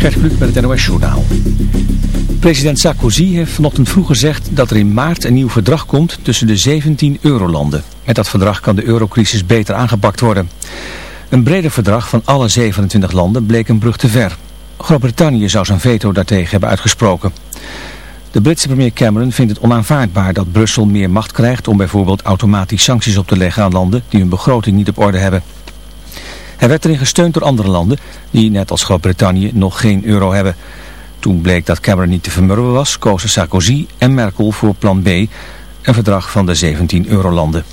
Gert Kluk met het NOS Journaal. President Sarkozy heeft vanochtend vroeg gezegd dat er in maart een nieuw verdrag komt tussen de 17 eurolanden. Met dat verdrag kan de eurocrisis beter aangepakt worden. Een breder verdrag van alle 27 landen bleek een brug te ver. Groot-Brittannië zou zijn veto daartegen hebben uitgesproken. De Britse premier Cameron vindt het onaanvaardbaar dat Brussel meer macht krijgt om bijvoorbeeld automatisch sancties op te leggen aan landen die hun begroting niet op orde hebben. Hij werd erin gesteund door andere landen die, net als Groot-Brittannië, nog geen euro hebben. Toen bleek dat Cameron niet te vermurwen was, kozen Sarkozy en Merkel voor plan B, een verdrag van de 17 eurolanden.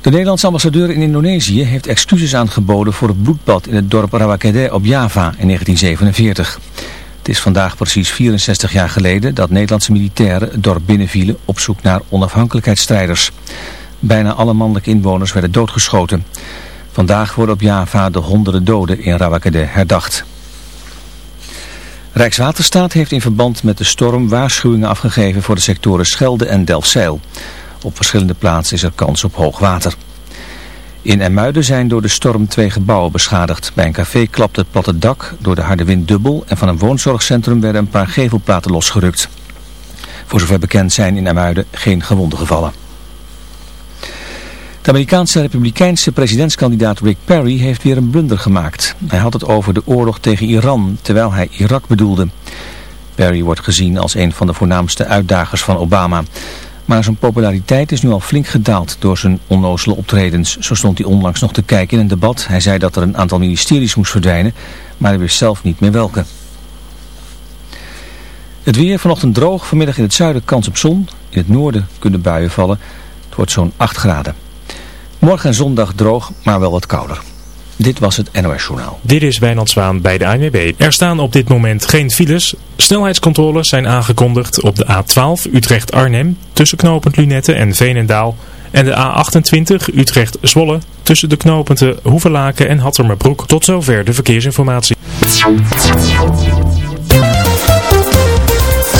De Nederlandse ambassadeur in Indonesië heeft excuses aangeboden voor het bloedbad in het dorp Rawakede op Java in 1947. Het is vandaag precies 64 jaar geleden dat Nederlandse militairen het dorp binnenvielen op zoek naar onafhankelijkheidsstrijders. Bijna alle mannelijke inwoners werden doodgeschoten. Vandaag worden op Java de honderden doden in Rawakede herdacht. Rijkswaterstaat heeft in verband met de storm waarschuwingen afgegeven voor de sectoren Schelde en Delfzijl. Op verschillende plaatsen is er kans op hoog water. In Emuiden zijn door de storm twee gebouwen beschadigd. Bij een café klapte het platte dak door de harde wind dubbel en van een woonzorgcentrum werden een paar gevelplaten losgerukt. Voor zover bekend zijn in Emuiden geen gewonden gevallen. De Amerikaanse republikeinse presidentskandidaat Rick Perry heeft weer een blunder gemaakt. Hij had het over de oorlog tegen Iran, terwijl hij Irak bedoelde. Perry wordt gezien als een van de voornaamste uitdagers van Obama. Maar zijn populariteit is nu al flink gedaald door zijn onnozele optredens. Zo stond hij onlangs nog te kijken in een debat. Hij zei dat er een aantal ministeries moest verdwijnen, maar hij wist zelf niet meer welke. Het weer vanochtend droog, vanmiddag in het zuiden kans op zon. In het noorden kunnen buien vallen. Het wordt zo'n 8 graden. Morgen en zondag droog, maar wel wat kouder. Dit was het NOS Journaal. Dit is Wijnand Zwaan bij de ANWB. Er staan op dit moment geen files. Snelheidscontroles zijn aangekondigd op de A12 Utrecht-Arnhem tussen knooppunt Lunette en Veenendaal. En de A28 Utrecht-Zwolle tussen de knooppunten Hoevelaken en Hattermerbroek. Tot zover de verkeersinformatie.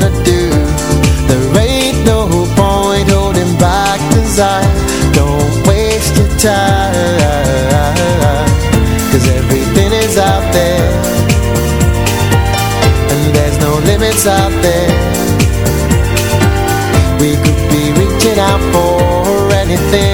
gonna do. There ain't no point holding back I Don't waste your time. Cause everything is out there. And there's no limits out there. We could be reaching out for anything.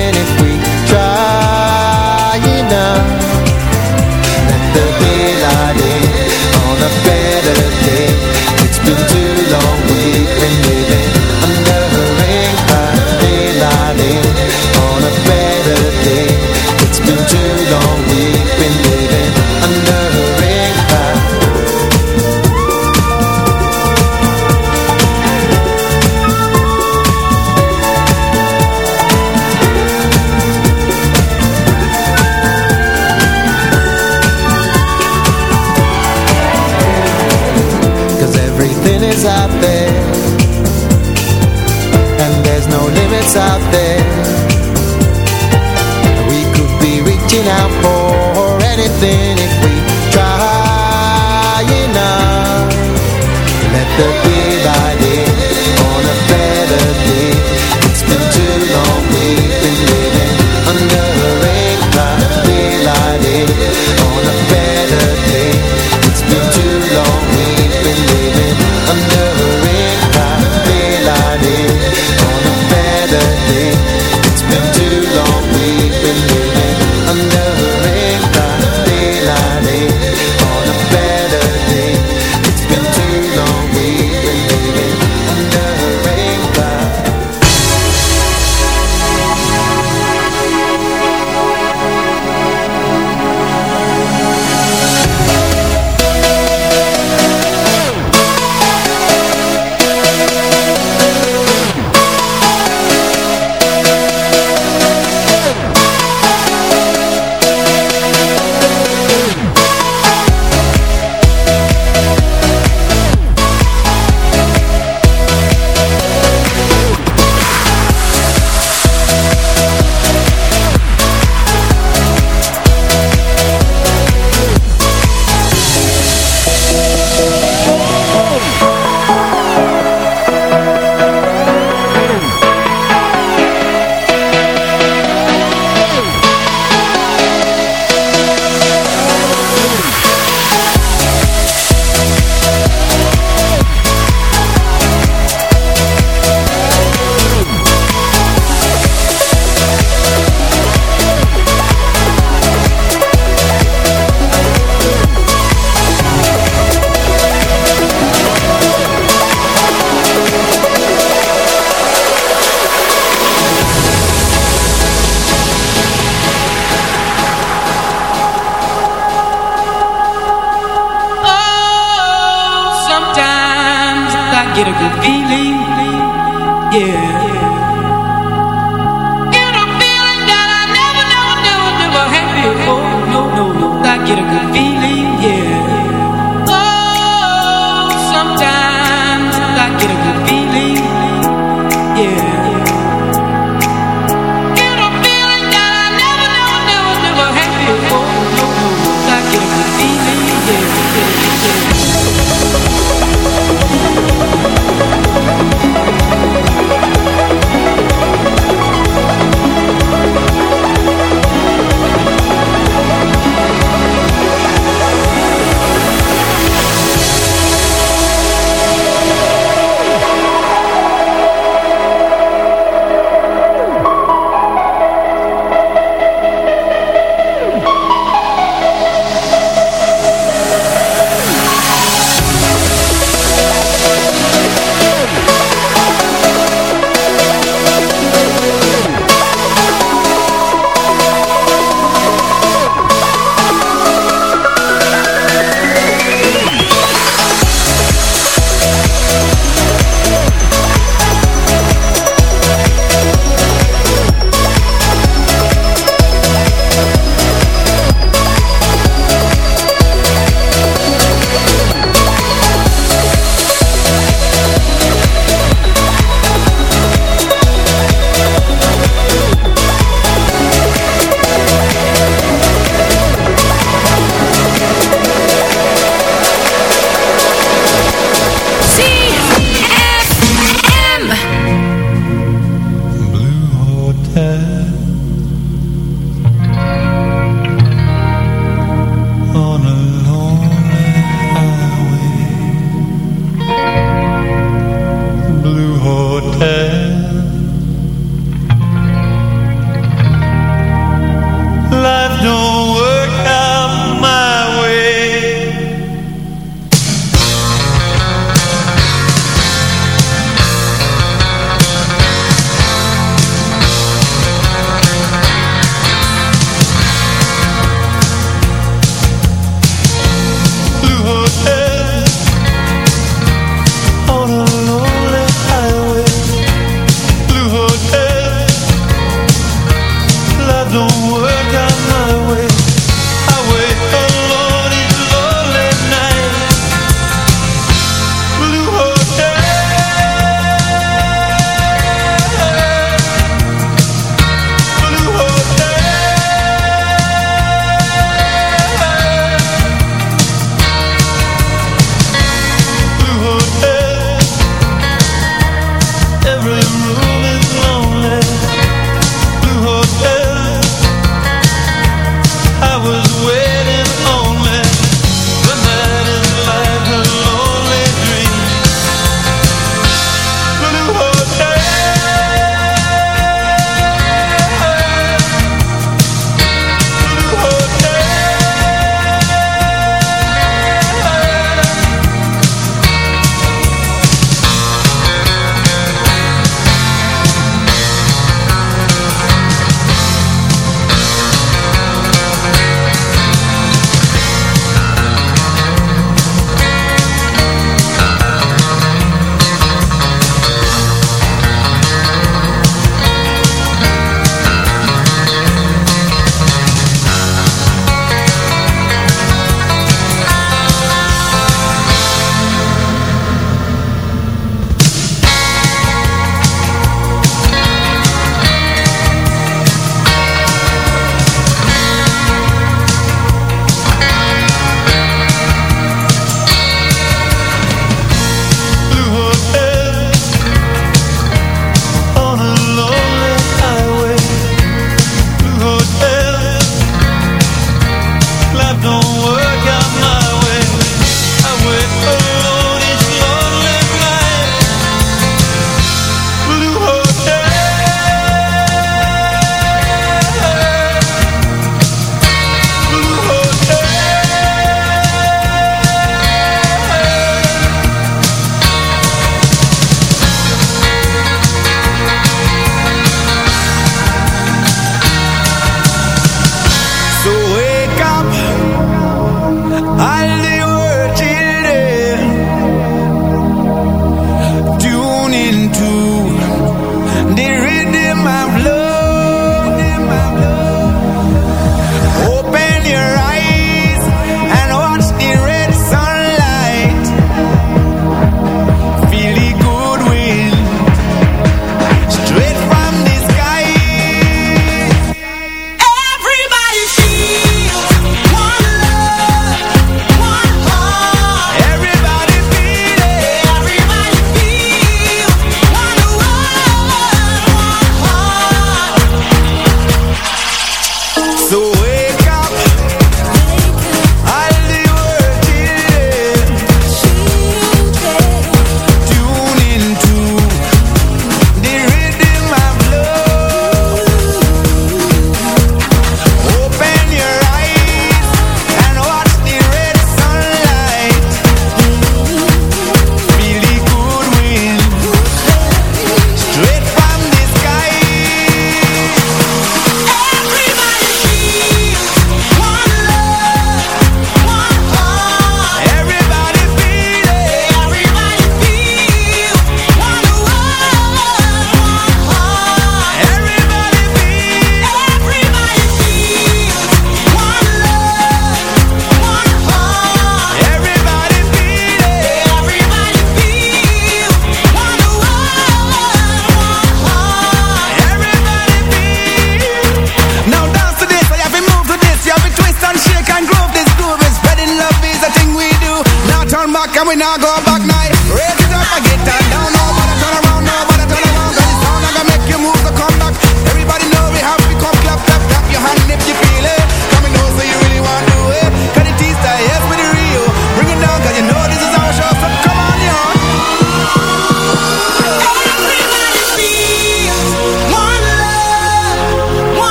no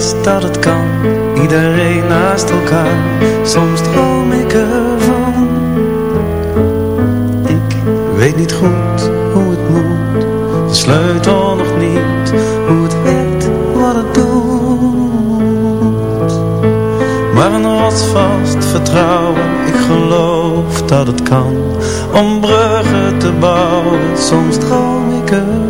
dat het kan. Iedereen naast elkaar. Soms droom ik ervan. Ik weet niet goed hoe het moet. De sleutel nog niet. Hoe het werkt, wat het doet. Maar een rotsvast vertrouwen. Ik geloof dat het kan. Om bruggen te bouwen. Soms droom ik ervan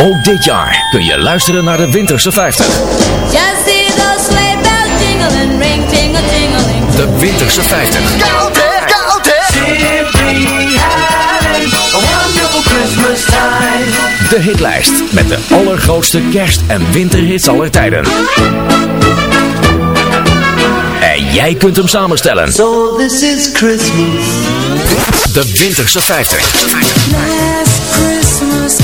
Ook dit jaar kun je luisteren naar de Winterse 50. Just see those sleigh bells jingling, ring tingle tingling. De Winterse 50. Koud hè, koud hè. Simply having a wonderful Christmas time. De hitlijst met de allergrootste kerst- en winterhits aller tijden. En jij kunt hem samenstellen. So this is Christmas. De Winterse 50.